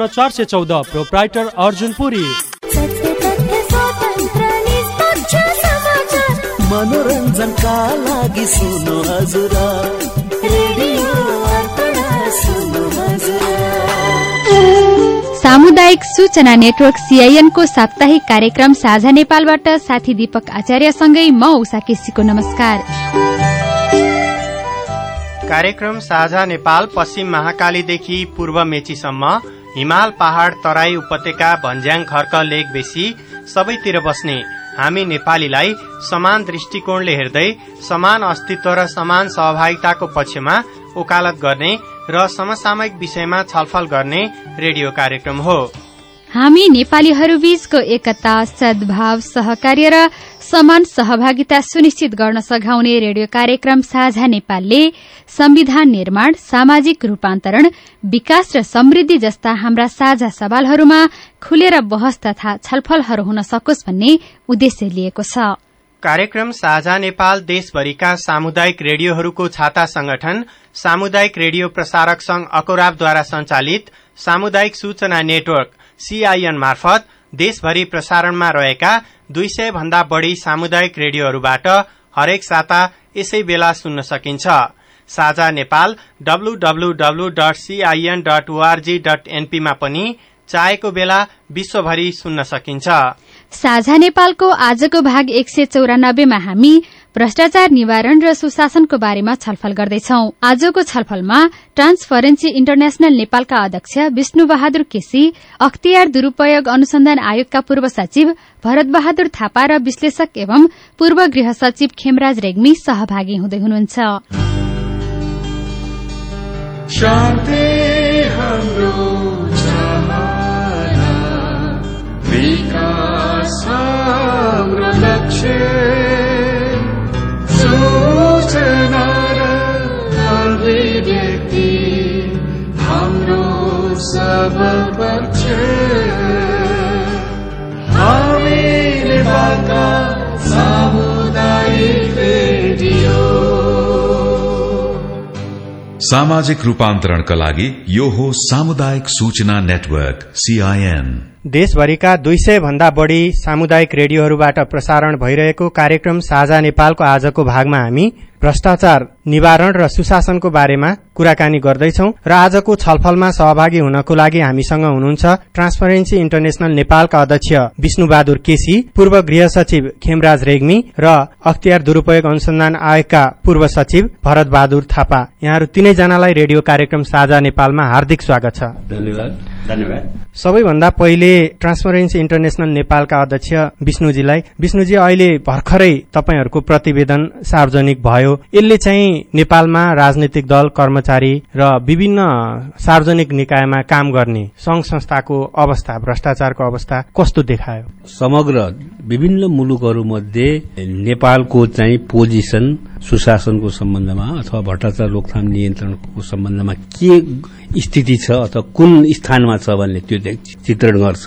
अन्ठाउन्न चार सय चौध प्रोप्राइटर अर्जुन पुरी। मनोरञ्जनका लागि सुन्नु हजुर। रेडियो सुन्नु सामुदायिक सूचना नेटवर्क सीआईएन को साप्ताहिक कार्यक्रम साझा नेपालबाट साथी दीपक आचार्यसँगै म उषा केसीको नमस्कार। कार्यक्रम साझा नेपाल पश्चिम महाकालीदेखि पूर्व मेचीसम्म हिमाल पहाड़ तराई उपत्यका भन्ज्याङ खर्क लेक बेसी सबैतिर बस्ने। हामी नेपालीलाई समान दृष्टिकोणले हेर्दै समान अस्तित्व र समान सहभागिताको पक्षमा वकालत गर्ने र समसामयिक विषयमा छलफल गर्ने रेडियो कार्यक्रम हो। हामी नेपालीहरू बीचको एकता सद्भाव सहकार्य र समान सहभागिता सुनिश्चित गर्न सघाउने रेडियो कार्यक्रम साझा नेपालले संविधान निर्माण सामाजिक रूपान्तरण विकास र समृद्धि जस्ता हाम्रा साझा सवालहरूमा खुलेर बहस तथा छलफलहरू हुन सकोस् भन्ने उद्देश्य लिएको छ। कार्यक्रम साझा नेपाल देशभरिका सामुदायिक रेडियोहरूको छाता संगठन सामुदायिक रेडियो प्रसारक संघ अकोराबद्वारा संचालित सामुदायिक सूचना नेटवर्क सीआईएन मार्फत देशभरि प्रसारणमा रहेका दुई सय भन्दा बढ़ी सामुदायिक रेडियोहरूबाट हरेक साता यसै बेला सुन्न सकिन्छ। साझा Nepal WWW dot CIN dot ORG dot एनपीमा पनि चाहेको बेला विश्वभरि सुन्न सकिन्छ। साझा नेपालको आजको भाग एक सय चौरानब्बेमा हामी भ्रष्टाचार निवारण र सुशासनको बारेमा छलफल गर्दैछौ। आजको छलफलमा ट्रान्सफरेन्सी इन्टरनेशनल नेपालका अध्यक्ष विष्णु बहादुर केसी अख्तियार दुरूपयोग अनुसन्धान आयोगका पूर्व सचिव भरत बहादुर थापा र विश्लेषक एवं पूर्व गृह सचिव खेमराज रेग्मी सहभागी हुँदै हुनुहुन्छ। सब रूपांतरण का लगी लागि यो हो सामुदायिक सूचना नेटवर्क सीआईएन देशभरिका दुई सय भन्दा बढ़ी सामुदायिक रेडियोहरूबाट प्रसारण भइरहेको कार्यक्रम साझा नेपालको आजको भागमा हामी भ्रष्टाचार निवारण र सुशासनको बारेमा कुराकानी गर्दैछौ र आजको छलफलमा सहभागी हुनको लागि हामीसँग हुनुहुन्छ ट्रान्सपरेन्सी इन्टरनेशनल नेपालका अध्यक्ष विष्णु बहादुर केसी पूर्व गृह सचिव खेमराज रेग्मी र अख्तियार दुरूपयोग अनुसन्धान आयोगका पूर्व सचिव भरत बहादुर थापा। यहाँहरू तीनैजनालाई रेडियो कार्यक्रम साझा नेपालमा हार्दिक स्वागत छ। धन्यवाद। सबैभन्दा पहिले ट्रान्सपरेन्सी इन्टरनेशनल नेपालका अध्यक्ष विष्णुजीलाई। विष्णुजी अहिले भर्खरै तपाईँहरूको प्रतिवेदन सार्वजनिक भयो। यसले चाहिँ नेपालमा राजनैतिक दल कर्मचारी र विभिन्न सार्वजनिक निकायमा काम गर्ने संघ संस्थाको अवस्था भ्रष्टाचारको अवस्था कस्तो देखायो? समग्र विभिन्न मुलुकहरूमध्ये नेपालको चाहिँ पोजिसन सुशासनको सम्बन्धमा अथवा भ्रष्टाचार रोकथाम नियन्त्रणको सम्बन्धमा के स्थिति छ अथवा कुन स्थानमा छ भन्ने त्यो चित्रण गर्छ।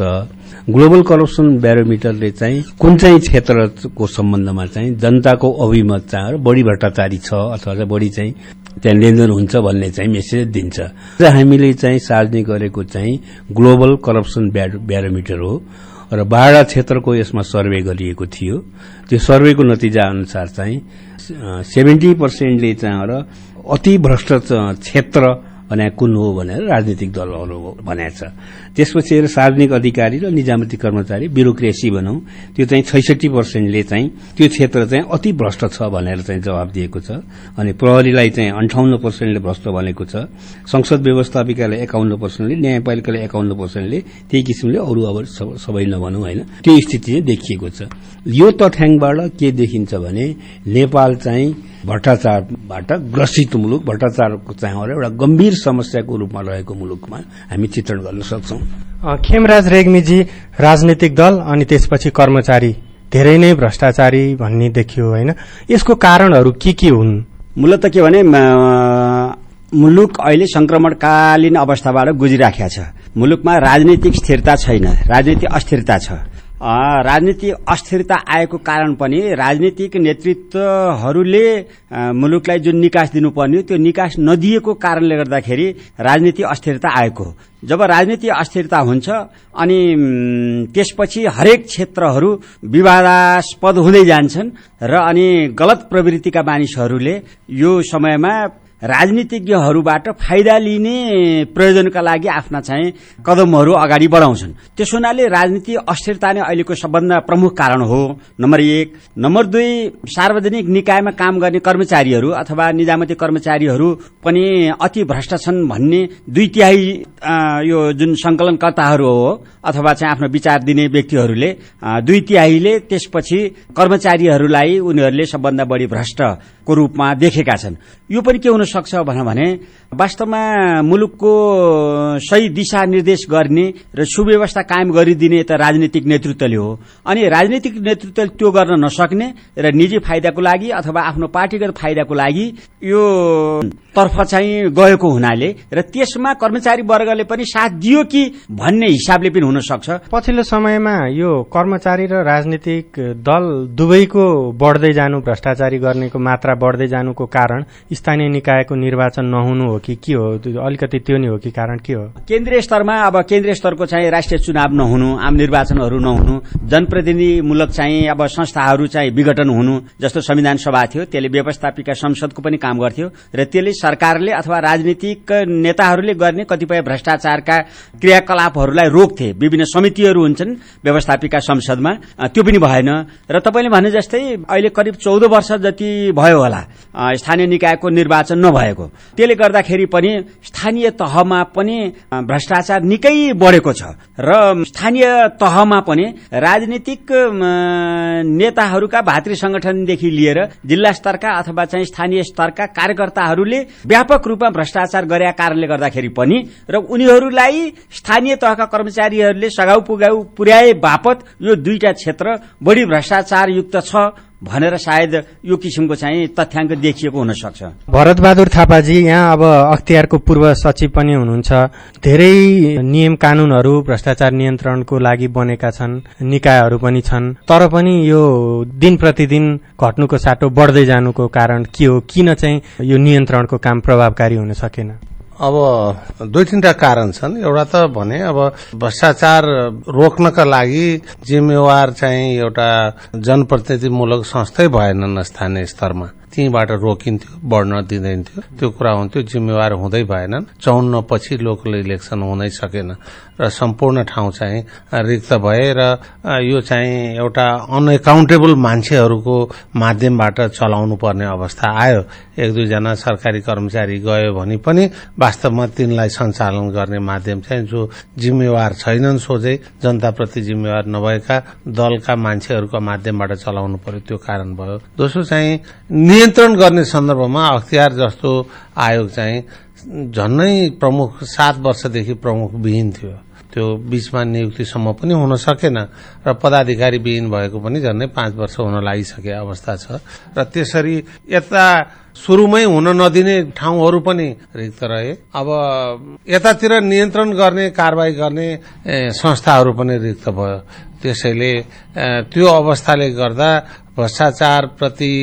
ग्लोबल करप्सन ब्यारोमिटरले चाहिँ कुन चाहिँ क्षेत्रको सम्बन्धमा चाहिँ जनताको अभिमत चाहिँ बढ़ी भ्रष्टाचारी छ अथवा चाहिँ बढ़ी चाहिँ त्यहाँ लेनदेन हुन्छ भन्ने चाहिँ मेसेज दिन्छ। हामीले चाहिँ सार्वजनिक गरेको चाहिँ ग्लोबल करप्सन ब्यारोमिटर हो। र बाह्र क्षेत्रको यसमा सर्वे गरिएको थियो। त्यो सर्वेको नतिजा अनुसार चाहिँ सेभेन्टी पर्सेन्टले चाहिँ अति भ्रष्ट क्षेत्र भने कुन हो भनेर राजनीतिक दलहरू भनेको छ त्यसपछि सार्वजनिक अधिकारी र निजामती कर्मचारी ब्युरोक्रेसी भनौं त्यो चाहिँ छैसठी पर्सेन्टले चाहिँ त्यो क्षेत्र चाहिँ अति भ्रष्ट छ भनेर चाहिँ जवाब दिएको छ। अनि प्रहरीलाई चाहिँ अन्ठाउन्न पर्सेन्टले भ्रष्ट भनेको छ। संसद व्यवस्थापिकाले एकाउन्न पर्सेन्टले न्यायपालिकाले एकाउन्न पर्सेन्टले त्यही किसिमले अरू अब सबै नभनौँ होइन। त्यो स्थिति चाहिँ देखिएको छ। यो तथ्याङ्कबाट के देखिन्छ भने नेपाल चाहिँ भ्रष्टाचारबाट ग्रसित मुलुक भ्रष्टाचारको चाहिँ एउटा गम्भीर समस्याको रूपमा रहेको मुलुकमा हामी चित्रण गर्न सक्छौ। खेमराज रेग्मीजी राजनैतिक दल अनि त्यसपछि कर्मचारी। धेरै नै भ्रष्टाचारी भन्ने देखियो होइन? यसको कारणहरू के के हुन्? मूलत के भने मुलुक अहिले संक्रमणकालीन अवस्थाबाट गुजिराखेका छ। मुलुकमा राजनैतिक स्थिरता छैन राजनीतिक अस्थिरता छ। अ, राजनीतिक अस्थिरता आएको कारण पनि राजनीतिक नेतृत्वहरूले मुलुकलाई जुन निकास दिनुपर्ने त्यो निकास नदिएको कारणले गर्दाखेरि राजनीतिक अस्थिरता आएको। जब राजनीतिक अस्थिरता हुन्छ अनि त्यसपछि हरेक क्षेत्रहरू विवादास्पद हुँदै जान्छन् र अनि गलत प्रवृत्तिका मानिसहरूले यो समयमा राजनीतिज्ञहरूबाट फाइदा लिने प्रयोजनका लागि आफ्ना चाहिँ कदमहरू अगाडि बढाउँछन्। त्यसो हुनाले राजनीति अस्थिरता नै अहिलेको सबभन्दा प्रमुख कारण हो। नम्बर एक। नम्बर दुई सार्वजनिक निकायमा काम गर्ने कर्मचारीहरू अथवा निजामती कर्मचारीहरू पनि अति भ्रष्ट छन् भन्ने दुई तिहाई यो जुन संकलनकर्ताहरू हो अथवा चाहिँ आफ्नो विचार दिने व्यक्तिहरूले दुई तिहाईले त्यसपछि कर्मचारीहरूलाई उनीहरूले सबभन्दा बढी भ्रष्टको रूपमा देखेका छन्। यो पनि के हुन सक्छ भन- भने वास्तवमा मुलुकको सही दिशा निर्देश गर्ने र सुव्यवस्था कायम गरिदिने त राजनीतिक नेतृत्वले हो। अनि राजनीतिक नेतृत्वले त्यो गर्न नसक्ने र निजी फाइदाको लागि अथवा आफ्नो पार्टीगत फाइदाको लागि यो तर्फ चाहिँ गएको हुनाले र त्यसमा कर्मचारी वर्गले पनि साथ दियो कि भन्ने हिसाबले पनि हुन सक्छ पछिल्लो समयमा यो कर्मचारी र राजनीतिक दल दुवैको बढ्दै जानु भ्रष्टाचारी गर्नेको मात्रा बढ्दै जानुको कारण स्थानीय निकायको निर्वाचन नहुनु हो कि के हो? अलिकति त्यो नै हो कि कारण के हो? केन्द्रीय स्तरमा अब केन्द्रीय स्तरको चाहिँ राष्ट्रिय चुनाव नहुनु आम निर्वाचनहरू नहुनु जनप्रतिनिधिमूलक चाहिँ अब संस्थाहरू चाहिँ विघटन हुनु जस्तो संविधान सभा थियो त्यसले व्यवस्थापिका संसदको पनि काम गर्थ्यो र त्यसले सरकारले अथवा राजनीतिक नेताहरूले गर्ने कतिपय भ्रष्टाचारका क्रियाकलापहरूलाई रोक्थे। विभिन्न समितिहरू हुन्छन् व्यवस्थापिका संसदमा त्यो पनि भएन। र तपाईँले भने जस्तै अहिले करिब चौध वर्ष जति भयो होला। स्थानीय निकायको निर्वाचन नभएको। त्यसले गर्दाखेरि पनि स्थानीय तहमा पनि भ्रष्टाचार निकै बढेको छ। र स्थानीय तहमा पनि राजनीतिक नेताहरूका भातृ संगठनदेखि लिएर जिल्ला स्तरका अथवा चाहिँ स्थानीय स्तरका कार्यकर्ताहरूले व्यापक रूपमा भ्रष्टाचार गरेका कारणले गर्दाखेरि पनि र उनीहरूलाई स्थानीय तहका कर्मचारीहरूले सघाउ पुगाउ पुर्याए बापत यो दुईटा क्षेत्र बढी भ्रष्टाचारयुक्त छ भनेर सायद यो किसिमको चाहिँ तथ्याङ्क देखिएको हुन सक्छ भरतबहादुर थापाजी यहाँ अब अख्तियारको पूर्व सचिव पनि हुनुहुन्छ। धेरै नियम कानूनहरू भ्रष्टाचार नियन्त्रणको लागि बनेका छन् निकायहरू पनि छन्। तर पनि यो दिन प्रतिदिन घट्नुको साटो बढ्दै जानुको कारण के हो किन चाहिँ यो नियन्त्रणको काम प्रभावकारी हुन सकेन? अब दुई तिनवटा कारण छन्। एउटा त भने अब भ्रष्टाचार रोक्नका लागि जिम्मेवार चाहिँ एउटा जनप्रतिनिधिमूलक संस्थै भएनन् स्थानीय स्तरमा। त्यहीँबाट रोकिन्थ्यो बढ्न दिँदैन्थ्यो। त्यो कुरा हुन्थ्यो जिम्मेवार हुँदै भएनन्। चौन्न पछि लोकल इलेक्सन हुनै सकेन। र सम्पूर्ण ठाउँ चाहिँ रिक्त भए र यो चाहिँ एउटा अनएकाउन्टेबल मान्छेहरूको माध्यमबाट चलाउनु पर्ने अवस्था आयो। एक दुईजना सरकारी कर्मचारी गयो भने पनि वास्तवमा तिनलाई सञ्चालन गर्ने माध्यम चाहिँ जो जिम्मेवार छैनन् सोझै जनताप्रति जिम्मेवार नभएका दलका मान्छेहरूको माध्यमबाट चलाउनु पर्यो त्यो कारण भयो। दोस्रो चाहिँ नियन्त्रण गर्ने सन्दर्भमा अख्तियार जस्तो आयोग चाहिँ झन्नै प्रमुख सात वर्षदेखि प्रमुख विहीन थियो। त्यो बीचमा नियुक्तिसम्म पनि हुन सकेन र पदाधिकारी विहीन भएको पनि झन्डै पाँच वर्ष हुन लागिसके अवस्था छ। र त्यसरी यता सुरुमै हुन नदिने ठाउँहरू पनि रिक्त रहे। अब यतातिर नियन्त्रण गर्ने कारवाही गर्ने संस्थाहरू पनि रिक्त भयो। त्यसैले त्यो अवस्थाले गर्दा भ्रष्टाचार प्रति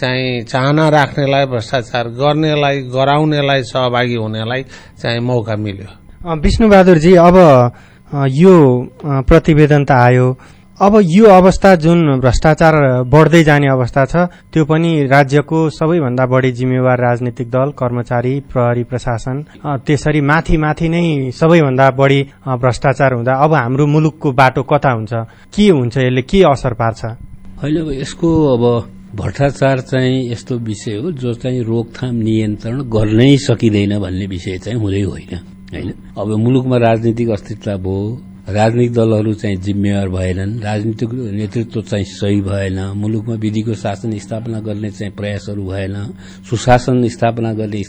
चाहिँ चाहना राख्नेलाई भ्रष्टाचार गर्नेलाई गराउनेलाई सहभागी हुनेलाई चाहिँ मौका मिल्यो। विष्णुबहादुरजी अब यो प्रतिवेदन त आयो। अब यो अवस्था जुन भ्रष्टाचार बढ्दै जाने अवस्था छ त्यो पनि राज्यको सबैभन्दा बढी जिम्मेवार राजनीतिक दल कर्मचारी प्रहरी प्रशासन त्यसरी माथि माथि नै सबैभन्दा बढी भ्रष्टाचार हुँदा अब हाम्रो मुलुकको बाटो कता हुन्छ? के हुन्छ यसले? के असर पार्छ? होइन अब यसको अब भ्रष्टाचार चाहिँ यस्तो विषय हो जो चाहिँ रोकथाम नियन्त्रण गर्नै सकिँदैन भन्ने विषय चाहिँ हुँदै होइन होइन? अब मुलुकमा राजनीतिक अस्तित्व भयो राजनीतिक दलहरू चाहिँ जिम्मेवार भएनन् राजनीतिक नेतृत्व चाहिँ सही भएन मुलुकमा विधिको शासन स्थापना गर्ने चाहिँ प्रयासहरू भएन सुशासन स्थापना गर्ने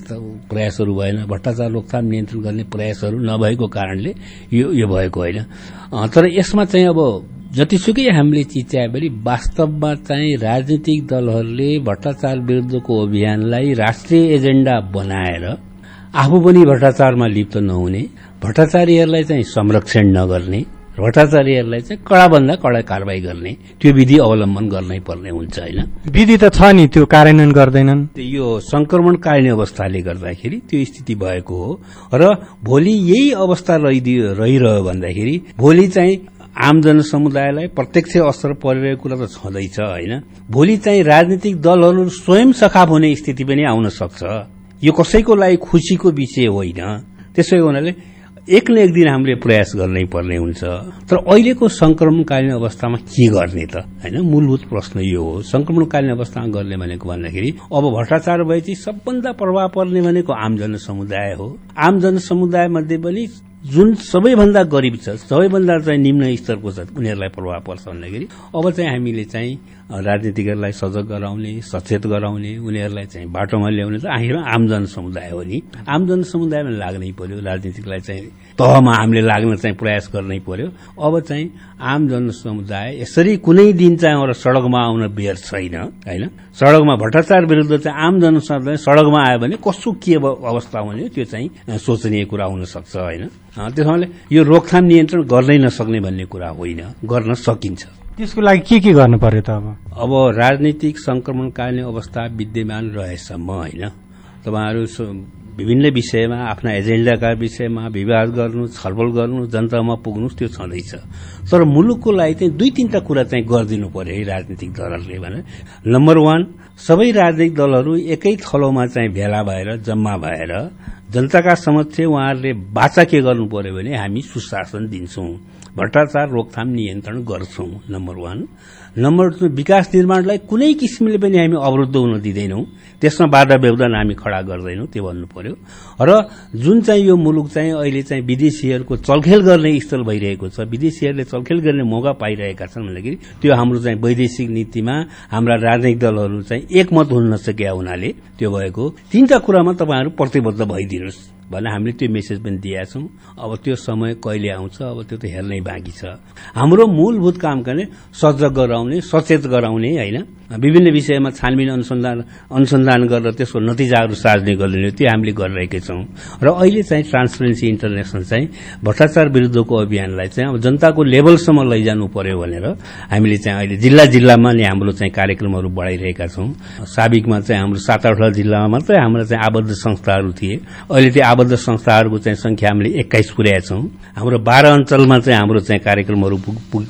प्रयासहरू भएन भ्रष्टाचार रोकथाम नियन्त्रण गर्ने प्रयासहरू नभएको कारणले यो यो भएको होइन। तर यसमा चाहिँ अब जतिसुकै हामीले चिच्याए पनि वास्तवमा चाहिँ राजनीतिक दलहरूले भ्रष्टाचार विरुद्धको अभियानलाई राष्ट्रिय एजेण्डा बनाएर आफू पनि भ्रष्टाचारमा लिप्त नहुने भ्रष्टाचारीहरूलाई चाहिँ संरक्षण नगर्ने भ्रष्टाचारीहरूलाई चाहिँ कडाभन्दा कडा कारवाही गर्ने त्यो विधि अवलम्बन गर्नै पर्ने हुन्छ होइन? विधि त छ नि त्यो कार्यान्वयन गर्दैनन्। यो संक्रमणकालीन अवस्थाले गर्दाखेरि त्यो स्थिति भएको हो। र भोलि यही अवस्था रहिदियो रहिरह्यो भन्दाखेरि भोलि चाहिँ आम जनसमुदायलाई प्रत्यक्ष असर परिरहेको कुरा त छँदैछ होइन? भोलि चाहिँ राजनीतिक दलहरू स्वयं सखाप हुने स्थिति पनि आउन सक्छ। यो कसैको लागि खुसीको विषय होइन। त्यसै हुनाले एक न एक दिन हामीले प्रयास गर्नै पर्ने हुन्छ। तर अहिलेको संक्रमणकालीन अवस्थामा के गर्ने त? होइन मूलभूत प्रश्न यो हो। संक्रमणकालीन अवस्थामा गर्ने भनेको भन्दाखेरि अब भ्रष्टाचार भएपछि सबभन्दा प्रभाव पर्ने भनेको आम जनसमुदाय हो। आम जनसमुदाय मध्ये पनि जुन सबैभन्दा गरिब छ सबैभन्दा चाहिँ निम्न स्तरको छ उनीहरूलाई प्रभाव पर्छ भन्दाखेरि अब चाहिँ हामीले चाहिँ राजनीतिकहरूलाई सजग गराउने सचेत गराउने उनीहरूलाई चाहिँ बाटोमा ल्याउने त आखिरमा आम जनसमुदाय हो नि। आम जनसमुदायमा लाग्नै पर्यो राजनीतिकलाई चाहिँ तहमा हामीले लाग्न चाहिँ प्रयास गर्नै पर्यो। अब चाहिँ आम जनसमुदाय यसरी कुनै दिन चाहिँ एउटा सड़कमा आउन बेर छैन होइन? सड़कमा भ्रष्टाचार विरुद्ध चाहिँ आम जनसमुदाय सड़कमा आयो भने कसो के अवस्था हुने त्यो चाहिँ सोचनीय कुरा हुन सक्छ होइन? त्यसले यो रोकथाम नियन्त्रण गर्नै नसक्ने भन्ने कुरा होइन गर्न सकिन्छ। त्यसको लागि के के गर्नु पर्यो त अब? अब राजनीतिक संक्रमणकालीन अवस्था विद्यमान रहेसम्म होइन? तपाईँहरू विभिन्न विषयमा आफ्ना एजेन्डाका विषयमा विवाद गर्नु छलफल गर्नु जनतामा पुग्नु त्यो छँदैछ। तर मुलुकको लागि चाहिँ दुई तीनटा कुरा चाहिँ गरिदिनु पर्यो है राजनीतिक दलहरूले भने। नम्बर वान सबै राजनीतिक दलहरू एकै थलोमा चाहिँ भेला भएर जम्मा भएर जनताका समक्ष उहाँहरूले बाचा के गर्नु पर्यो भने हामी सुशासन दिन्छौं। भ्रष्टाचार रोकथाम नियन्त्रण गर्छौं नम्बर वान नम्बर टू विकास निर्माणलाई कुनै किसिमले पनि हामी अवरुद्ध हुन दिँदैनौं। त्यसमा बाधा व्यवधान हामी खड़ा गर्दैनौं त्यो भन्नु पर्यो। र जुन चाहिँ यो मुलुक चाहिँ अहिले चाहिँ विदेशीहरूको चलखेल गर्ने स्थल भइरहेको छ विदेशीहरूले चलखेल गर्ने मौका पाइरहेका छन् भन्दाखेरि त्यो हाम्रो चाहिँ वैदेशिक नीतिमा हाम्रा राजनैतिक दलहरू चाहिँ एकमत हुन नसकेका हुनाले त्यो भएको। तीनटा कुरामा तपाईँहरू प्रतिबद्ध भइदिनुहोस् भने हामीले त्यो मेसेज पनि दिएका छौं। अब त्यो समय कहिले आउँछ? अब त्यो त हेर्नै बाँकी छ। हाम्रो मूलभूत काम गर्ने सजग गराउने सचेत गराउने होइन? विभिन्न विषयमा छानबिन अनुसन्धान अनुसन्धान गरेर त्यसको नतिजाहरू सार्ने गर्ने त्यो हामीले गरिरहेकै छौं। र अहिले चाहिँ ट्रान्सपरेन्सी इन्टरनेसनल चाहिँ भ्रष्टाचार विरूद्धको अभियानलाई चाहिँ अब जनताको लेभलसम्म लैजानु पर्यो भनेर हामीले चाहिँ अहिले जिल्ला जिल्लामा नै हाम्रो चाहिँ कार्यक्रमहरू बढाइरहेका छौं। साबिकमा चाहिँ हाम्रो सात आठवटा जिल्लामा मात्रै हाम्रो चाहिँ आबद्ध संस्थाहरू थिए। अहिले त्यो आबद्ध संस्थाहरूको चाहिँ संख्या हामीले एक्काइस पुर्याएका छौं। हाम्रो बाह्र अञ्चलमा चाहिँ हाम्रो चाहिँ कार्यक्रमहरू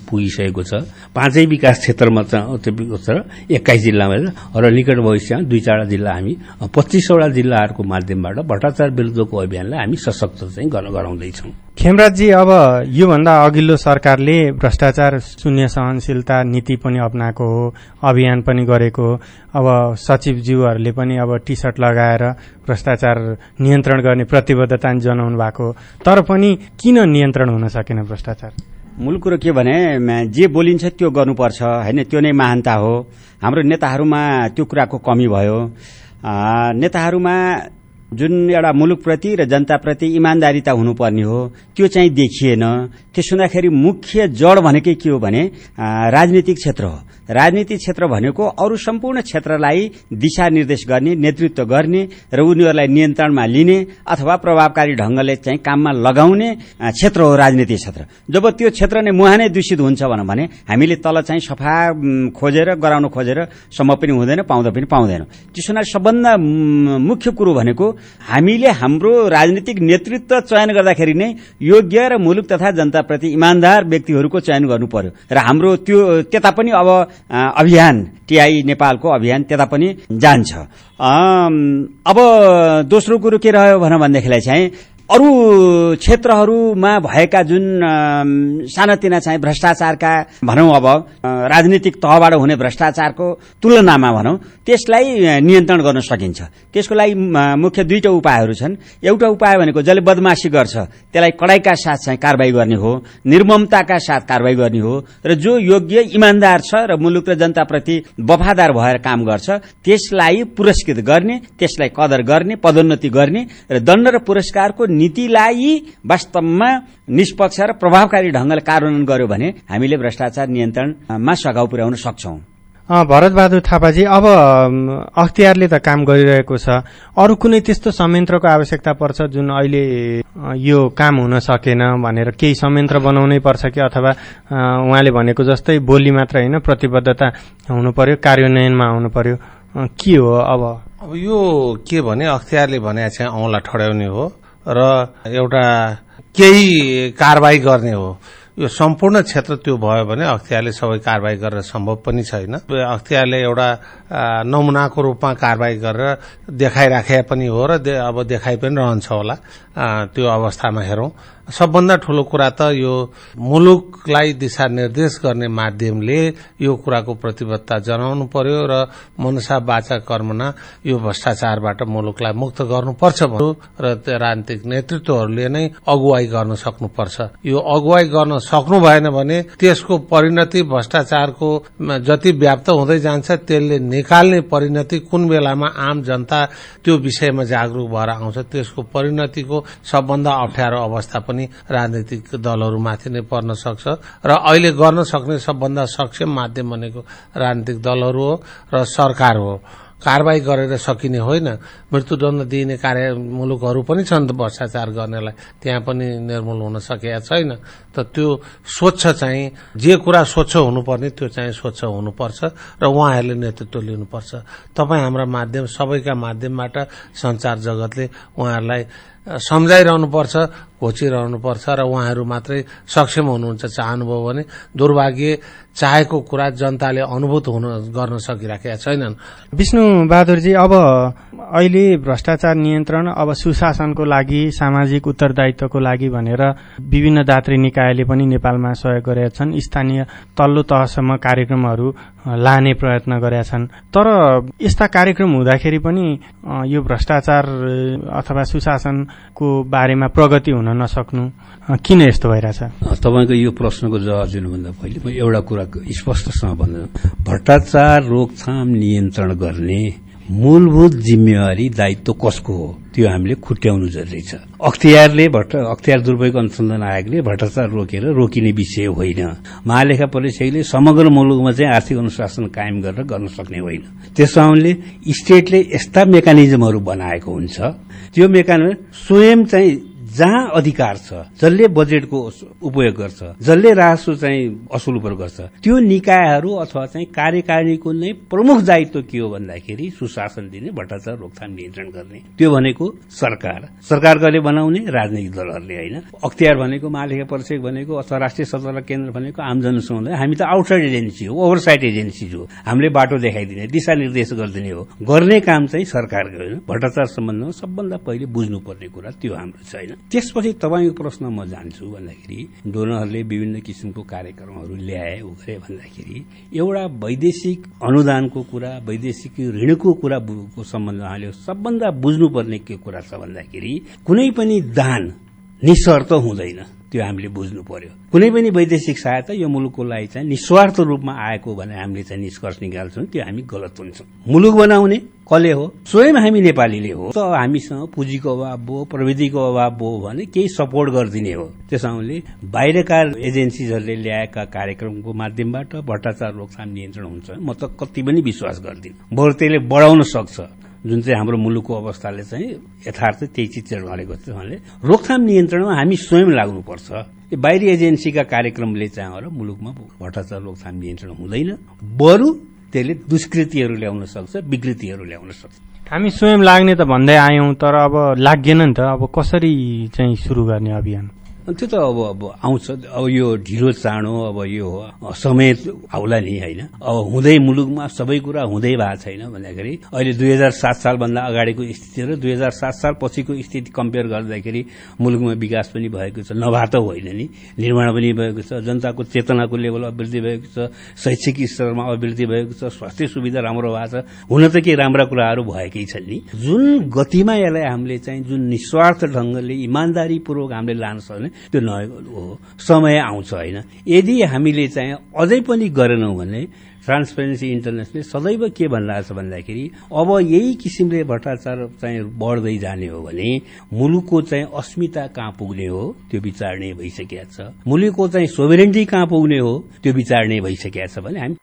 पुगिसकेको छ। पाँचै विकास क्षेत्रमा चाहिँ एक्काइस जिल्लामा र निकट भविष्यमा दुई चारवटा जिल्ला हामी पच्चिसवटा जिल्लाहरूको माध्यमबाट भ्रष्टाचार विरूद्धको अभियानलाई हामी सशक्त चाहिँ गराउँदैछौँ। खेमराजजी अब योभन्दा अघिल्लो सरकारले भ्रष्टाचार शून्य सहनशीलता नीति पनि अप्नाएको हो अभियान पनि गरेको अब सचिवज्यूहरूले पनि अब टी सर्ट लगाएर भ्रष्टाचार नियन्त्रण गर्ने प्रतिबद्धता जनाउनु भएको तर पनि किन नियन्त्रण हुन सकेन भ्रष्टाचार? मूल कुरो के भने जे बोलिन्छ त्यो गर्नुपर्छ होइन? त्यो नै महानता हो। हाम्रो नेताहरूमा त्यो कुराको कमी भयो। नेताहरूमा जुन एउटा मुलुकप्रति र जनताप्रति इमान्दारिता हुनुपर्ने हो त्यो चाहिँ देखिएन। त्यसो हुँदाखेरि मुख्य जड भनेकै के हो भने राजनीतिक क्षेत्र हो। राजनीतिक क्षेत्र भनेको अरू सम्पूर्ण क्षेत्रलाई दिशा निर्देश गर्ने नेतृत्व गर्ने र उनीहरूलाई नियन्त्रणमा लिने अथवा प्रभावकारी ढंगले चाहिँ काममा लगाउने क्षेत्र हो राजनीतिक क्षेत्र। जब त्यो क्षेत्र नै मुहानै दूषित हुन्छ भने हामीले तल चाहिँ सफा खोजेर गराउन खोजेर सम्म पनि हुँदैन पाउँदा पनि पाउँदैनौँ। त्यसो सबभन्दा मुख्य कुरो भनेको हामीले हाम्रो राजनीतिक नेतृत्व चयन गर्दाखेरि नै योग्य र मुलुक तथा जनताप्रति इमान्दार व्यक्तिहरूको चयन गर्नु पर्यो। र हाम्रो त्यो त्यता पनि अब अभियान टिआई नेपालको अभियान त्यता पनि जान्छ। अब दोस्रो कुरो के रह्यो भनेदेखिलाई चाहिँ अरू क्षेत्रहरूमा भएका जुन सानातिना चाहिँ भ्रष्टाचारका भनौँ अब राजनीतिक तहबाट हुने भ्रष्टाचारको तुलनामा भनौँ त्यसलाई नियन्त्रण गर्न सकिन्छ। त्यसको लागि मुख्य दुईटा उपायहरू छन्। एउटा उपाय भनेको जसले बदमासी गर्छ त्यसलाई कडाईका साथ चाहिँ कारवाही गर्ने हो निर्ममताका साथ कारवाही गर्ने हो र जो योग्य इमान्दार छ र मुलुक र जनताप्रति वफादार भएर काम गर्छ त्यसलाई पुरस्कृत गर्ने त्यसलाई कदर गर्ने पदोन्नति गर्ने र दण्ड र पुरस्कारको नीतिलाई वास्तवमा निष्पक्ष र प्रभावकारी ढंगले कार्यान्वयन गर्यो भने हामीले भ्रष्टाचार नियन्त्रणमा सघाउ पुर्याउन सक्छौं। अ, भरतबहादुर थापाजी अब अख्तियारले त काम गरिरहेको छ। अरू कुनै त्यस्तो संयन्त्रको आवश्यकता पर्छ जुन अहिले यो काम हुन सकेन भनेर केही संयन्त्र बनाउनै पर्छ कि अथवा उहाँले भनेको जस्तै बोली मात्र होइन प्रतिबद्धता हुनु पर्यो कार्यान्वयनमा आउनु पर्यो के हो अब? अब यो के भने अख्तियारले भने चाहिँ औँला ठड्याउने हो। र एउटा केही कारवाही गर्ने हो। यो सम्पूर्ण क्षेत्र त्यो भयो भने अख्तियारले सबै कारवाही गर्न सम्भव पनि छैन। अख्तियारले एउटा नमुनाको रूपमा कारवाही गरेर देखाइराखे पनि हो र दे- अब देखाइ पनि रहन्छ होला। त्यो अवस्थामा हेरौं। सबभन्दा ठूलो कुरा त यो मुलुकलाई दिशानिर्देश गर्ने माध्यमले यो कुराको प्रतिबद्धता जनाउनु पर्यो र मनुषा बाचा कर्मना यो भ्रष्टाचारबाट मुलुकलाई मुक्त गर्नुपर्छ भन्नु र राजनीतिक नेतृत्वहरूले नै अगुवाई गर्न सक्नुपर्छ। यो अगुवाई गर्न सक्नु भएन भने त्यसको परिणति भ्रष्टाचारको जति व्याप्त हुँदै जान्छ त्यसले निकाल्ने परिणति कुन बेलामा आम जनता त्यो विषयमा जागरूक भएर आउँछ त्यसको परिणतिको सबभन्दा अप्ठ्यारो अवस्था पनि राजनीतिक दलहरूमाथि नै पर्न सक्छ र अहिले गर्न सक्ने सबभन्दा सक्षम माध्यम भनेको राजनीतिक दलहरू हो र सरकार हो। कारवाही गरेर सकिने होइन। मृत्युदण्ड दिइने कार्य मुलुकहरू पनि छन् भ्रष्टाचार गर्नेलाई। त्यहाँ पनि निर्मूल हुन सकेका छैन। त त्यो स्वच्छ चाहिँ जे कुरा स्वच्छ हुनुपर्ने त्यो चाहिँ स्वच्छ हुनुपर्छ र उहाँहरूले नेतृत्व लिनुपर्छ। तपाईँ हाम्रा माध्यम सबैका माध्यमबाट संचार जगतले उहाँहरूलाई सम्झाइरहनुपर्छ। घोचिरहनुपर्छ र उहाँहरू मात्रै सक्षम हुनुहुन्छ चाहनुभयो भने दुर्भाग्य चाहेको कुरा जनताले अनुभूत हुन गर्न सकिराखेका छैनन्। विष्णु बहादुरजी अब अहिले भ्रष्टाचार नियन्त्रण अब सुशासनको लागि सामाजिक उत्तरदायित्वको लागि भनेर विभिन्न दात्री निकायले पनि नेपालमा सहयोग गरेका छन्। स्थानीय तल्लो तहसम्म कार्यक्रमहरू लाने प्रयत्न गरेका छन्। तर यस्ता कार्यक्रम हुँदाखेरि पनि यो भ्रष्टाचार अथवा सुशासनको बारेमा प्रगति हुन नसक्नु। किन यस्तो भइरहेछ? तपाईँको यो प्रश्नको जवाब दिनुभन्दा पहिले म एउटा कुरा स्पष्टसँग भन्नु। भ्रष्टाचार रोकथाम नियन्त्रण गर्ने मूलभूत जिम्मेवारी दायित्व कसको हो? त्यो हामीले खुट्याउनु जरुरी छ। अख्तियारले भट्ट अख्तियार दुर्पयोग अनुसन्धान आयोगले भ्रष्टाचार रोकेर रोकिने विषय होइन। महालेखा परीक्षकले समग्र मुलुकमा चाहिँ आर्थिक अनुशासन कायम गरेर गर्न सक्ने होइन। त्यस कारणले स्टेटले यस्ता मेकानिजमहरू बनाएको हुन्छ। त्यो मेकानिजम स्वयं चाहिँ जहाँ अधिकार छ जसले बजेटको उपयोग गर्छ जसले राजस्व चाहिँ असुल उपयोग गर्छ त्यो निकायहरू अथवा चाहिँ कार्यकारिणीको नै प्रमुख दायित्व के हो भन्दाखेरि सुशासन दिने भ्रष्टाचार रोकथाम नियन्त्रण गर्ने। त्यो भनेको सरकार। सरकार कसले बनाउने? राजनैतिक दलहरूले होइन। अख्तियार भनेको महालेखा परीक्षक भनेको अथवा राष्ट्रिय सञ्चालक केन्द्र भनेको आम जनसमुदाय। हामी त आउटसाइड एजेन्सी हो ओभरसाइड एजेन्सी हो। हामीले बाटो देखाइदिने दिशानिर्देश गरिदिने हो। गर्ने काम चाहिँ सरकारको होइन भ्रष्टाचार सम्बन्धमा सबभन्दा पहिले बुझ्नुपर्ने कुरा त्यो हाम्रो छैन। त्यसपछि तपाईँको प्रश्न म जान्छु भन्दाखेरि डोनरहरूले विभिन्न किसिमको कार्यक्रमहरू ल्याए उ गरे भन्दाखेरि एउटा वैदेशिक अनुदानको कुरा वैदेशिक ऋणको कुरा बु- को सम्बन्धमा हामीले सबभन्दा बुझ्नुपर्ने के कुरा छ भन्दाखेरि कुनै पनि दान निशर्त हुँदैन। त्यो हामीले बुझ्नु पर्यो। कुनै पनि वैदेशिक सहायता यो मुलुकको लागि चाहिँ निस्वार्थ रूपमा आएको भने हामीले चाहिँ निष्कर्ष निकाल्छौँ त्यो हामी गलत हुन्छौँ। मुलुक बनाउने कसले हो स्वयं हामी नेपालीले हो त हामीसँग पुँजीको अभाव भयो प्रविधिको अभाव भयो भने केही सपोर्ट गरिदिने हो। त्यसले बाहिरका एजेन्सिजहरूले ल्याएका कार्यक्रमको माध्यमबाट भ्रष्टाचार रोकथाम नियन्त्रण हुन्छ म त कति पनि विश्वास गर्दिनँ। बरु त्यसले बढाउन सक्छ। जुन चाहिँ हाम्रो मुलुकको अवस्थाले चाहिँ यथार्थ त्यही चित्र गरेको छ भने रोकथाम नियन्त्रणमा हामी स्वयं लाग्नुपर्छ। बाहिरी एजेन्सीका कार्यक्रमले चाहिँ हाम्रो मुलुकमा भ्रष्टाचार रोकथाम नियन्त्रण हुँदैन। बरु त्यसले दुष्कृतिहरू ल्याउन सक्छ विकृतिहरू ल्याउन सक्छ। हामी स्वयं लाग्ने त भन्दै आयौं तर अब लागेन नि त। अब कसरी चाहिँ सुरु गर्ने अभियान? अनि त्यो त अब अब आउँछ। अब यो ढिलो चाँडो अब यो समय आउला नि होइन। अब हुँदै मुलुकमा सबै कुरा हुँदै भएको छैन भन्दाखेरि अहिले दुई हजार सात सालभन्दा अगाडिको स्थिति र दुई हजार सात साल पछिको स्थिति कम्पेयर गर्दाखेरि मुलुकमा विकास पनि भएको छ नभए त होइन नि। निर्माण पनि भएको छ जनताको चेतनाको लेभल अभिवृद्धि भएको छ शैक्षिक स्तरमा अभिवृद्धि भएको छ स्वास्थ्य सुविधा राम्रो भएको छ। हुन त केही राम्रा कुराहरू भएकै छन् नि। जुन गतिमा यसलाई हामीले चाहिँ जुन निस्वार्थ ढंगले इमान्दारीपूर्वक हामीले लान सक्ने त्यो नभएको हो समय आउँछ होइन। यदि हामीले चाहिँ अझै पनि गरेनौँ भने ट्रान्सपेरेन्सी इन्टरनेसनल सदैव के भनिरहेको छ भन्दाखेरि अब यही किसिमले भ्रष्टाचार चाहिँ बढ्दै जाने हो भने मुलुकको चाहिँ अस्मिता कहाँ पुग्ने हो त्यो विचार नै भइसकेका छ। मुलुकको चाहिँ सोभरेन्टी कहाँ पुग्ने हो त्यो विचार नै भइसकेका छ भने हामी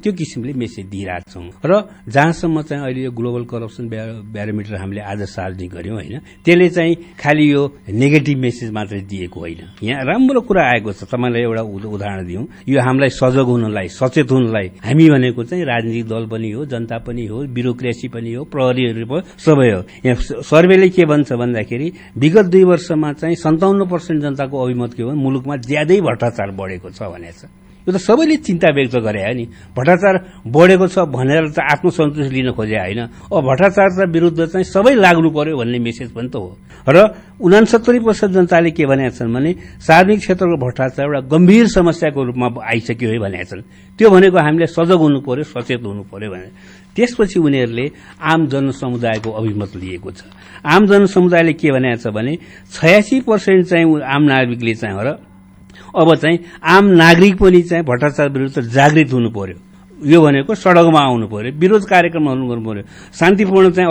त्यो किसिमले मेसेज दिइरहेको छौँ। र जहाँसम्म चाहिँ अहिले यो ग्लोबल करप्सन ब्यारोमिटर हामीले आज सार्वजनिक गर्यौँ होइन त्यसले चाहिँ खालि यो नेगेटिभ मेसेज मात्रै दिएको होइन। यहाँ राम्रो कुरा आएको छ तपाईँलाई एउटा उदाहरण दिउँ। यो हामीलाई सजग हुनलाई सचेत हुनलाई हामी भनेको चाहिँ राजनीतिक दल पनि हो जनता पनि हो ब्युरोक्रेसी पनि हो प्रहरीहरू सबै हो। यहाँ सर्वेले के भन्छ भन्दाखेरि विगत दुई वर्षमा चाहिँ सन्ताउन्न पर्सेन्ट जनताको अभिमत के हो मुलुकमा ज्यादै भ्रष्टाचार बढेको छ भनेको छ यो त सबैले चिन्ता व्यक्त गरे हो नि। भ्रष्टाचार बढेको छ भनेर त आफ्नो सन्तुष्टि लिन खोजे होइन। अब भ्रष्टाचार विरुद्ध चाहिँ सबै लाग्नु पर्यो भन्ने मेसेज पनि त हो। र उनासत्तरी प्रतिशत जनताले के भनेका छन् भने सार्वजनिक क्षेत्रको भ्रष्टाचार एउटा गम्भीर समस्याको रूपमा आइसक्यो है भनेका छन्। त्यो भनेको हामीले सजग हुनु पर्यो सचेत हुनु पर्यो भने। त्यसपछि उनीहरूले आम जनसमुदायको अभिमत लिएको छ। आम जनसमुदायले के भनेको छ भने छयासी पर्सेन्ट चाहिँ आम नागरिकले चाहिँ हो र अब चाहिँ आम नागरिक पनि चाहिँ भ्रष्टाचार विरुद्ध जागृत हुनु पर्यो। यो भनेको सड़कमा आउनु पर्यो विरोध कार्यक्रमहरू गर्नु पर्यो शान्तिपूर्ण चाहिँ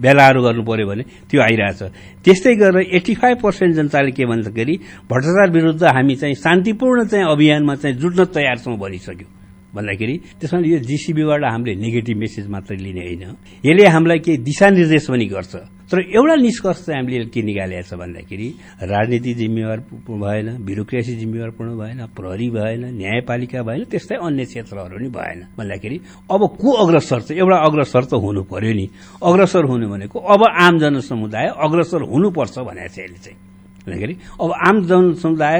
भेलाहरू गर्नु पर्यो भने त्यो आइरहेछ। त्यस्तै गरेर एट्टी फाइभ पर्सेन्ट जनताले के भन्दाखेरि भ्रष्टाचार विरुद्ध हामी चाहिँ शान्तिपूर्ण चाहिँ अभियानमा चाहिँ जुट्न तयार छौँ भनिसक्यो। भन्दाखेरि त्यसमा यो जीसीबीबाट हामीले नेगेटिभ मेसेज मात्रै लिने होइन। यसले हामीलाई केही दिशानिर्देश पनि गर्छ। तर एउटा निष्कर्ष चाहिँ हामीले के निकालेको छ भन्दाखेरि राजनीति जिम्मेवार भएन ब्युरोक्रेसी जिम्मेवारपूर्ण भएन प्रहरी भएन न्यायपालिका भएन त्यस्तै अन्य क्षेत्रहरू पनि भएन भन्दाखेरि अब को अग्रसर चाहिँ एउटा अग्रसर त हुनु पर्यो नि। अग्रसर हुनु भनेको अब आम जनसमुदाय अग्रसर हुनुपर्छ भनेको छ यसले चाहिँ। भन्दाखेरि अब आम जनसमुदाय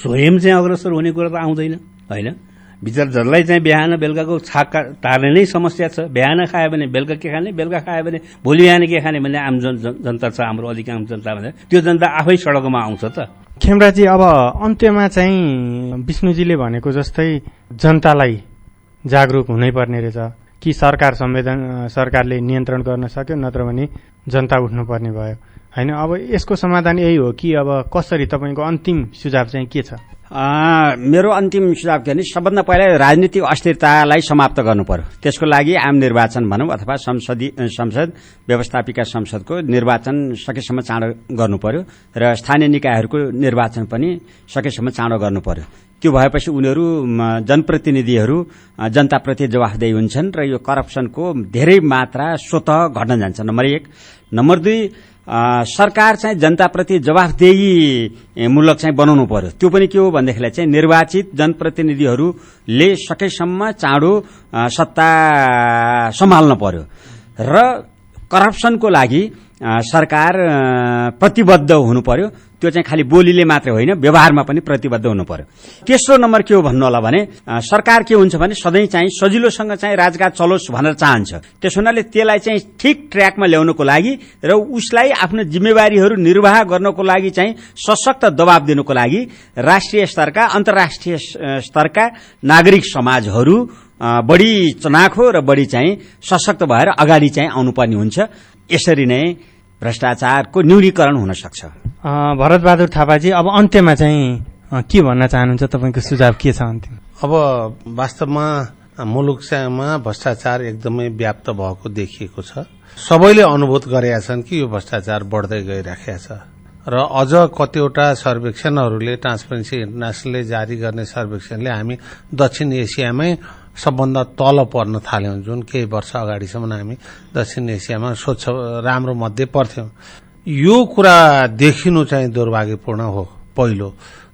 स्वयं चाहिँ अग्रसर हुने कुरा त आउँदैन होइन? जसलाई चाहिँ बिहान बेलुकाको छाक टार्ने नै समस्या छ। बिहान खायो भने बेलुका के खाने? बेलुका खायो भने भोलि बिहान के खाने भन्ने आम जनता छ हाम्रो अधिकांश जनता भने त्यो जनता आफै सडकमा आउँछ त। खेमराजी अब अन्त्यमा चाहिँ विष्णुजीले भनेको जस्तै जनतालाई जागरूक हुनै पर्ने रहेछ। कि सरकार संवेदन सरकारले नियन्त्रण गर्न सक्यो नत्र भने जनता उठ्नुपर्ने भयो। होइन अब यसको समाधान यही हो कि अब कसरी तपाईँको अन्तिम सुझाव चाहिँ के छ? मेरो अन्तिम सुझाव के भने सबभन्दा पहिला राजनीतिक अस्थिरतालाई समाप्त गर्नु पर्यो। त्यसको लागि आम निर्वाचन भनौँ अथवा संसदीय संसद व्यवस्थापिका संसदको निर्वाचन सकेसम्म चाँडो गर्नु पर्यो र स्थानीय निकायहरूको निर्वाचन पनि सकेसम्म चाँडो गर्नु पर्यो। त्यो भएपछि उनीहरू जनप्रतिनिधिहरू जनताप्रति जवाफदेही हुन्छन् र यो करप्सनको धेरै मात्रा स्वत घट्न जान्छ नम्बर एक। नम्बर दुई सरकार चाहिँ जनताप्रति जवाफदेही मूलक चाहिँ बनाउनु पर्यो। त्यो पनि के हो भनेदेखिलाई चाहिँ निर्वाचित जनप्रतिनिधिहरूले सकेसम्म चाँडो सत्ता सम्हाल्न पर्यो। र करप्सनको लागि सरकार प्रतिबद्ध हुनु पर्यो। त्यो चाहिँ खालि बोलीले मात्रै होइन व्यवहारमा पनि प्रतिबद्ध हुनु पर्यो। तेस्रो नम्बर के हो भन्नु होला भने सरकार के हुन्छ भने सधैँ चाहिँ सजिलोसँग चाहिँ राजकाज चलोस् भनेर चाहन्छ। त्यस हुनाले त्यसलाई चाहिँ ठिक ट्र्याकमा ल्याउनको लागि र उसलाई आफ्नो जिम्मेवारीहरू निर्वाह गर्नको लागि चाहिँ सशक्त दबाव दिनुको लागि राष्ट्रिय स्तरका अन्तर्राष्ट्रिय स्तरका नागरिक समाजहरू बढी चनाखो र बढी चाहिँ सशक्त भएर अगाडि चाहिँ आउनुपर्ने हुन्छ। यसरी नै भ्रष्टाचारको न्यूनीकरण हुन सक्छ। भरतबहादुर थापाजी अब अन्त्यमा चाहिँ के भन्न चाहनुहुन्छ? तपाईँको सुझाव के छ अन्तिम? अब वास्तवमा मुलुकमा भ्रष्टाचार एकदमै व्याप्त भएको देखिएको छ। सबैले अनुभूत गरेका छन् कि यो भ्रष्टाचार बढ्दै गइराखेका छ। र अझ कतिवटा सर्वेक्षणहरूले ट्रान्सपेरेन्सी इन्टरनेसनलले जारी गर्ने सर्वेक्षणले हामी दक्षिण एसियामै सबभन्दा तल पर्न थाल्यौं। जुन केही वर्ष अगाडिसम्म हामी दक्षिण एसियामा स्वच्छ राम्रो मध्ये पर्थ्यौं। यो कुरा देखिनु चाहिँ दुर्भाग्यपूर्ण हो पहिलो।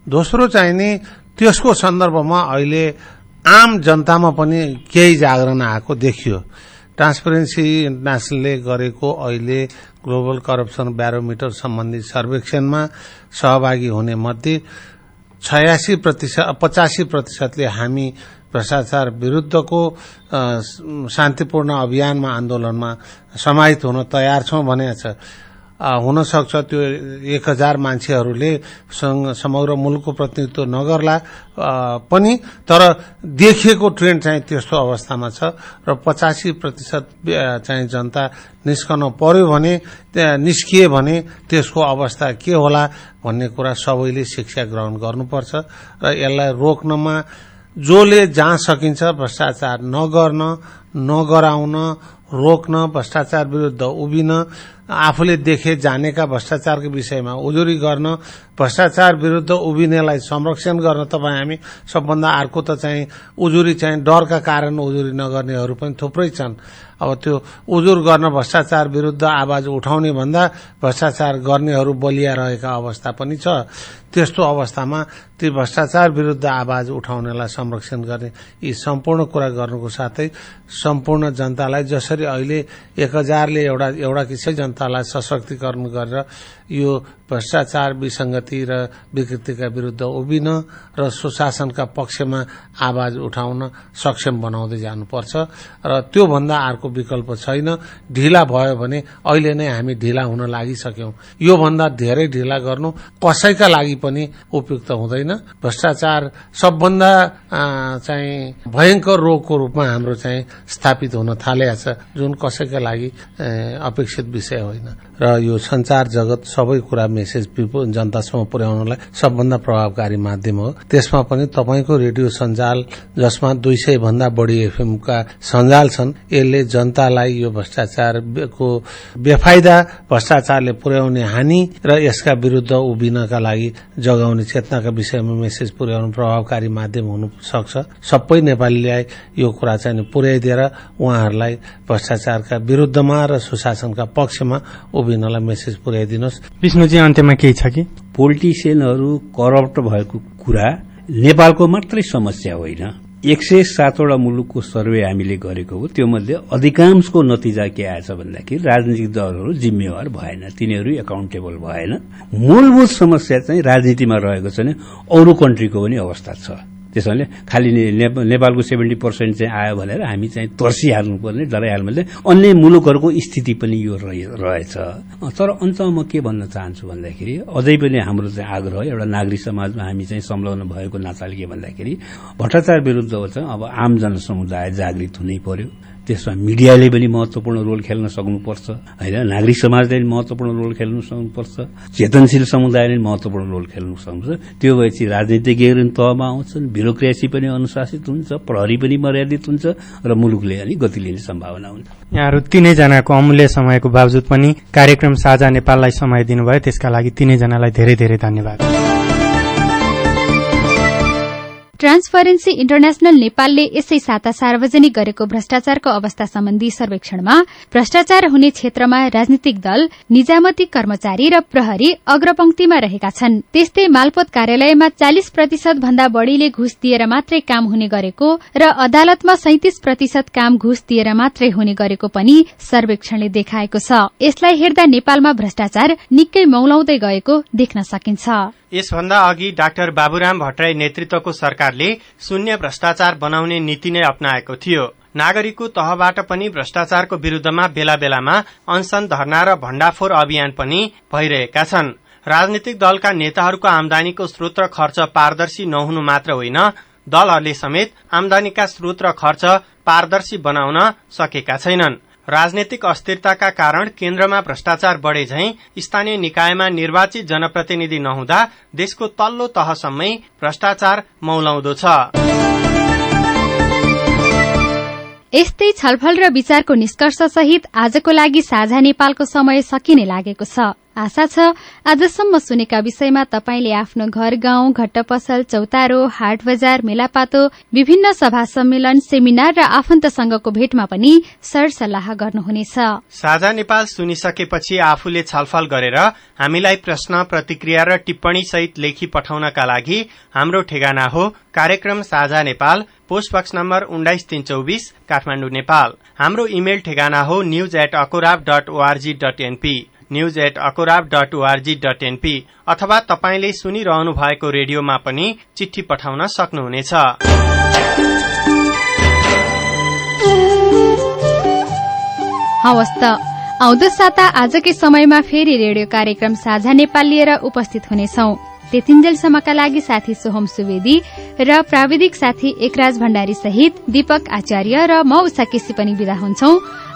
दोस्रो चाहिँ नि त्यसको सन्दर्भमा अहिले आम जनतामा पनि केही जागरण आएको देखियो। ट्रान्सपरेन्सी इन्टरनेसनलले गरेको अहिले ग्लोबल करप्सन ब्यारोमिटर सम्बन्धी सर्वेक्षणमा सहभागी हुने मध्ये छयासी प्रतिशत पचासी प्रतिशतले हामी भ्रष्टाचार विरूद्धको शान्तिपूर्ण अभियानमा आन्दोलनमा समाहित हुन तयार छौं भनेको छ। हुन सक्छ त्यो एक हजार मान्छेहरूले समग्र मुलुकको प्रतिनिधित्व नगर्ला पनि तर देखिएको ट्रेन्ड चाहिँ त्यस्तो अवस्थामा छ र पचासी प्रतिशत चाहिँ जनता निस्कन पर्यो भने निस्किए भने त्यसको अवस्था के होला भन्ने कुरा सबैले शिक्षा ग्रहण गर्नुपर्छ र यसलाई रोक्नमा जसले जहाँ सकिन्छ भ्रष्टाचार नगर्न नगराउन रोक्न भ्रष्टाचार विरूद्ध उभिन आफूले देखे जानेका भ्रष्टाचारको विषयमा उजुरी गर्न भ्रष्टाचार विरुद्ध उभिनेलाई संरक्षण गर्न तपाईँ हामी सबभन्दा अर्को त चाहिँ उजुरी चाहिँ डरका कारण उजुरी नगर्नेहरू पनि थुप्रै छन्। अब त्यो उजुर गर्न भ्रष्टाचार विरुद्ध आवाज उठाउने भन्दा भ्रष्टाचार गर्नेहरू बलिया रहेका अवस्था पनि छ। त्यस्तो अवस्थामा ती भ्रष्टाचार विरुद्ध आवाज उठाउनेलाई संरक्षण गर्ने यी सम्पूर्ण कुरा गर्नुको साथै सम्पूर्ण जनतालाई जसरी अहिले एक हजारले एउटा एउटा किसिम जनतालाई सशक्तिकरण गरेर यो भ्रष्टाचार विसंगति र विकृतिका विरुद्ध उभिन र सुशासनका पक्षमा आवाज उठाउन सक्षम बनाउँदै जानुपर्छ र त्योभन्दा अर्को विकल्प छैन। ढिला भयो भने अहिले नै हामी ढिला हुन लागिसक्यौं। योभन्दा धेरै ढिला गर्नु कसैका लागि पनि उपयुक्त हुँदैन। भ्रष्टाचार सबभन्दा चाहिँ भयंकर रोगको रूपमा हाम्रो चाहिँ स्थापित हुन थालेको छ जुन कसैका लागि अपेक्षित विषय होइन। र यो संचार जगत सबै कुरा मेसेज जनतासम्म पुर्याउनलाई सबभन्दा प्रभावकारी माध्यम हो। त्यसमा पनि तपाईँको रेडियो सञ्जाल जसमा दुई सय भन्दा बढ़ी एफएमका सञ्जाल छन् यसले जनतालाई यो भ्रष्टाचारको बेफाइदा भ्रष्टाचारले पुर्याउने हानि र यसका विरूद्ध उभिनका लागि जगाउने चेतनाका विषयमा मेसेज पुर्याउनु प्रभावकारी माध्यम हुन सक्छ। सबै नेपालीलाई यो कुरा चाहिँ पुर्याइदिएर उहाँहरूलाई भ्रष्टाचारका विरूद्धमा र सुशासनका पक्षमा उभिनलाई मेसेज पुर्याइदिनुहोस् विष्णुजी अन्त्यमा केही छ कि? पोलिटिसियनहरू करप्ट भएको कुरा नेपालको मात्रै समस्या होइन। एक सय सातवटा मुलुकको सर्वे हामीले गरेको हो त्यो मध्ये अधिकांशको नतिजा के आएछ भन्दाखेरि राजनीतिक दलहरू जिम्मेवार भएन तिनीहरू एकाउन्टेबल भएन। मूलभूत समस्या चाहिँ राजनीतिमा रहेको छ भने अरू कन्ट्रीको पनि अवस्था छ। त्यसैले खालि नेपालको सेभेन्टी पर्सेन्ट चाहिँ आयो भनेर हामी चाहिँ तर्सिहाल्नुपर्ने डराइहाल्नु अन्य मुलुकहरूको स्थिति पनि यो रहेछ। तर अन्तमा म के भन्न चाहन्छु भन्दाखेरि अझै पनि हाम्रो चाहिँ आग्रह एउटा नागरिक समाजमा हामी चाहिँ संलग्न भएको नाताले के भन्दाखेरि भ्रष्टाचार विरूद्ध अब आम जनसमुदाय जागृत हुनै पर्यो। त्यसमा मिडियाले पनि महत्वपूर्ण रोल खेल्न सक्नुपर्छ होइन? नागरिक समाजले पनि महत्वपूर्ण रोल खेल्न सक्नुपर्छ चेतनशील समुदायले पनि महत्वपूर्ण रोल खेल्न सक्नुपर्छ। त्यो भएपछि राजनीतिज्ञहरू तहमा आउँछन् ब्युरोक्रेसी पनि अनुशासित हुन्छ प्रहरी पनि मर्यादित हुन्छ र मुलुकले अनि गति लिने सम्भावना हुन्छ। यहाँहरू तीनैजनाको अमूल्य समयको बावजुद पनि कार्यक्रम साझा नेपाललाई समय दिनुभयो। त्यसका लागि तीनैजनालाई धेरै धेरै धन्यवाद। ट्रान्सपरेन्सी इन्टरनेशनल नेपालले यसै साता सार्वजनिक गरेको भ्रष्टाचारको अवस्था सम्बन्धी सर्वेक्षणमा भ्रष्टाचार हुने क्षेत्रमा राजनीतिक दल निजामती कर्मचारी र प्रहरी अग्रपंक्तिमा रहेका छन्। त्यस्तै मालपोत कार्यालयमा चालिस प्रतिशत भन्दा बढ़ीले घुस दिएर मात्रै काम हुने गरेको र अदालतमा सैतिस प्रतिशत काम घुस दिएर मात्रै हुने गरेको पनि सर्वेक्षणले देखाएको छ। यसलाई हेर्दा नेपालमा भ्रष्टाचार निकै मौलाउँदै गएको देख्न सकिन्छ। यसभन्दा अघि डाक्टर बाबुराम भट्टराई नेतृत्वको सरकारले शून्य भ्रष्टाचार बनाउने नीति नै अप्नाएको थियो। नागरिकको तहबाट पनि भ्रष्टाचारको विरूद्धमा बेला बेलामा अनसन धरना र भण्डाफोर अभियान पनि भइरहेका छन्। राजनीतिक दलका नेताहरूको आमदानीको स्रोत र खर्च पारदर्शी नहुनु मात्र होइन दलहरूले समेत आमदानीका स्रोत र खर्च पारदर्शी बनाउन सकेका छैनन्। राजनैतिक अस्थिरताका कारण केन्द्रमा भ्रष्टाचार बढ़े झै स्थानीय निकायमा निर्वाचित जनप्रतिनिधि नहुँदा देशको तल्लो तहसम्मै भ्रष्टाचार मौलाउँदो छ। यस्तै छलफल र विचारको निष्कर्ष सहित आजको लागि साझा नेपालको समय सकिने लागेको छ। आशा छ आजसम्म सुनेका विषयमा तपाईँले आफ्नो घर गाउँ घट्ट पसल चौतारो हाट बजार मेलापातो विभिन्न सभा सम्मेलन सेमिनार र आफन्तसँगको भेटमा पनि सरसल्लाह गर्नुहुनेछ। साझा नेपाल सुनिसकेपछि आफूले छलफल गरेर हामीलाई प्रश्न प्रतिक्रिया र टिप्पणी सहित लेखी पठाउनका लागि हाम्रो ठेगाना हो कार्यक्रम साझा नेपाल पोस्ट बक्स नम्बर उन्नाइस तीन चौबिस काठमाडौँ नेपाल। हाम्रो इमेल ठेगाना हो news at ACORAB dot ORG dot NP. News at ACORAB dot ORG dot NP अथवा तपाईँले सुनिरहनु भएको रेडियोमा पनि चिठी पठाउन सक्नुहुनेछ। आउँदो साता आजकै समयमा फेरि रेडियो कार्यक्रम साझा नेपाल लिएर उपस्थित हुनेछौं। त्यतिन्जेलसम्मका लागि साथी सोहम सुवेदी र प्राविधिक साथी एकराज भण्डारी सहित दीपक आचार्य र म उषा केसी पनि विदा हुन्छौ।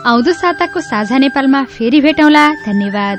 आउँदो साताको साझा नेपालमा फेरि भेटौँला। धन्यवाद।